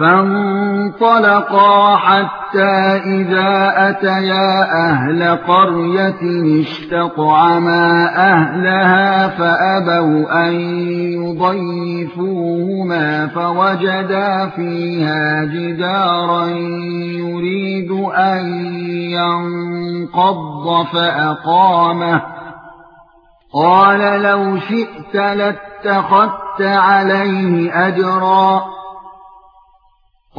فانطلقا حتى إذا أتيا أهل قرية استطعما أهلها فأبوا أن يضيفوهما فوجدا فيها جدارا يريد أن ينقض فأقامه. قال لو شئت لاتخذت عليه أجرا.